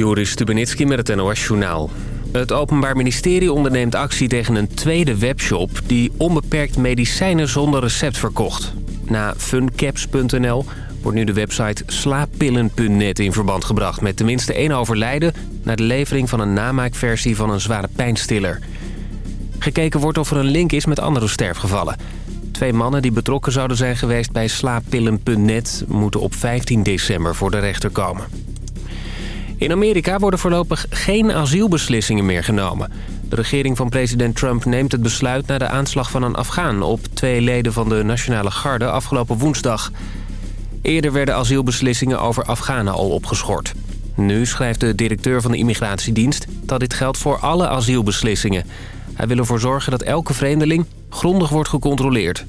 Joris Stubenitski met het NOS-journaal. Het Openbaar Ministerie onderneemt actie tegen een tweede webshop... die onbeperkt medicijnen zonder recept verkocht. Na funcaps.nl wordt nu de website slaappillen.net in verband gebracht... met tenminste één overlijden... na de levering van een namaakversie van een zware pijnstiller. Gekeken wordt of er een link is met andere sterfgevallen. Twee mannen die betrokken zouden zijn geweest bij slaappillen.net... moeten op 15 december voor de rechter komen. In Amerika worden voorlopig geen asielbeslissingen meer genomen. De regering van president Trump neemt het besluit na de aanslag van een Afghaan... op twee leden van de Nationale Garde afgelopen woensdag. Eerder werden asielbeslissingen over Afghanen al opgeschort. Nu schrijft de directeur van de immigratiedienst dat dit geldt voor alle asielbeslissingen. Hij wil ervoor zorgen dat elke vreemdeling grondig wordt gecontroleerd.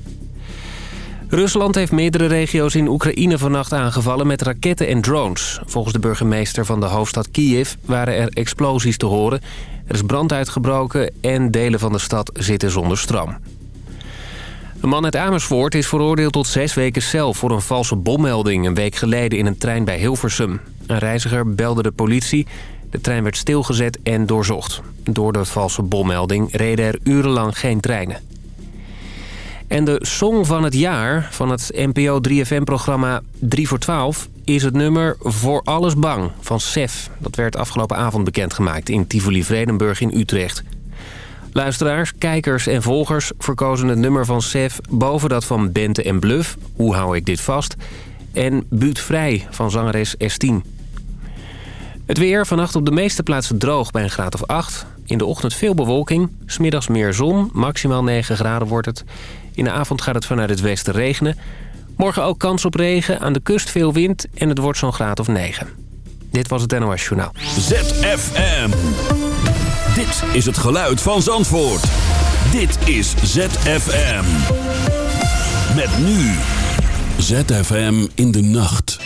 Rusland heeft meerdere regio's in Oekraïne vannacht aangevallen met raketten en drones. Volgens de burgemeester van de hoofdstad Kiev waren er explosies te horen. Er is brand uitgebroken en delen van de stad zitten zonder stroom. Een man uit Amersfoort is veroordeeld tot zes weken cel voor een valse bommelding... een week geleden in een trein bij Hilversum. Een reiziger belde de politie. De trein werd stilgezet en doorzocht. Door de valse bommelding reden er urenlang geen treinen. En de song van het jaar van het NPO 3FM-programma 3 voor 12... is het nummer Voor Alles Bang van Sef. Dat werd afgelopen avond bekendgemaakt in Tivoli-Vredenburg in Utrecht. Luisteraars, kijkers en volgers verkozen het nummer van Sef... boven dat van Bente en Bluff, Hoe hou ik dit vast... en Buut Vrij van zangeres S10. Het weer vannacht op de meeste plaatsen droog bij een graad of 8. In de ochtend veel bewolking, smiddags meer zon, maximaal 9 graden wordt het... In de avond gaat het vanuit het westen regenen. Morgen ook kans op regen, aan de kust veel wind en het wordt zo'n graad of 9. Dit was het NOS Journaal. ZFM. Dit is het geluid van Zandvoort. Dit is ZFM. Met nu. ZFM in de nacht.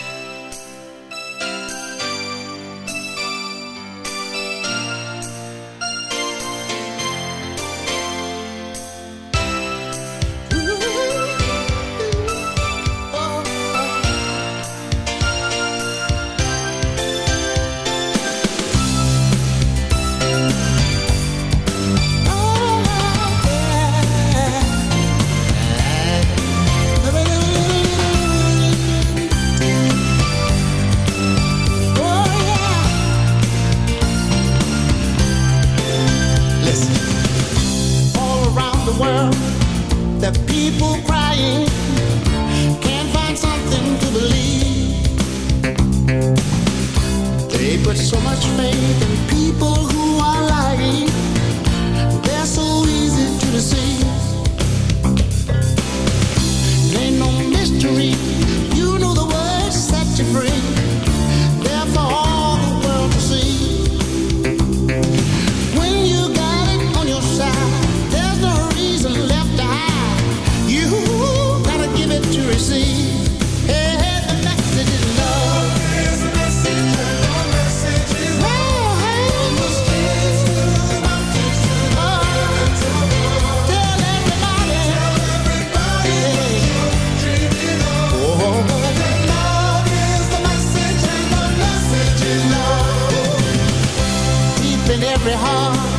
Every heart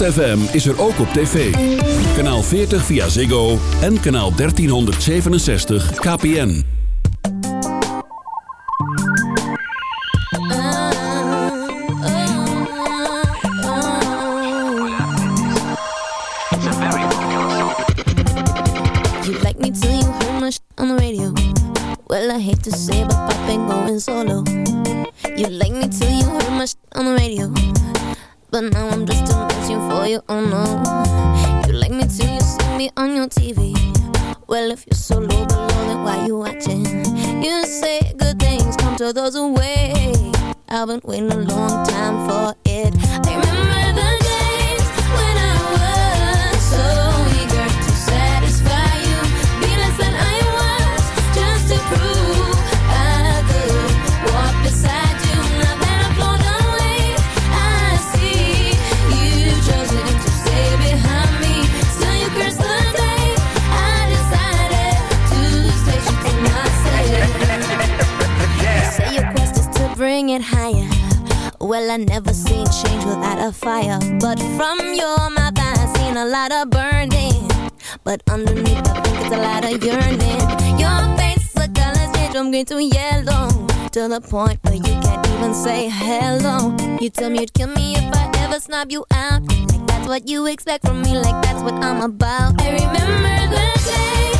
ZFM is er ook op tv. Kanaal 40 via Ziggo en kanaal 1367 KPN. You like me till you hear my on the radio. Well, I hate to say, but I've been going solo. point where you can't even say hello. You tell me you'd kill me if I ever snub you out. Like that's what you expect from me, like that's what I'm about. I remember the day.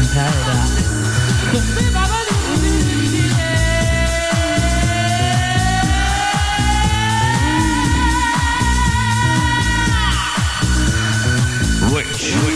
你的。心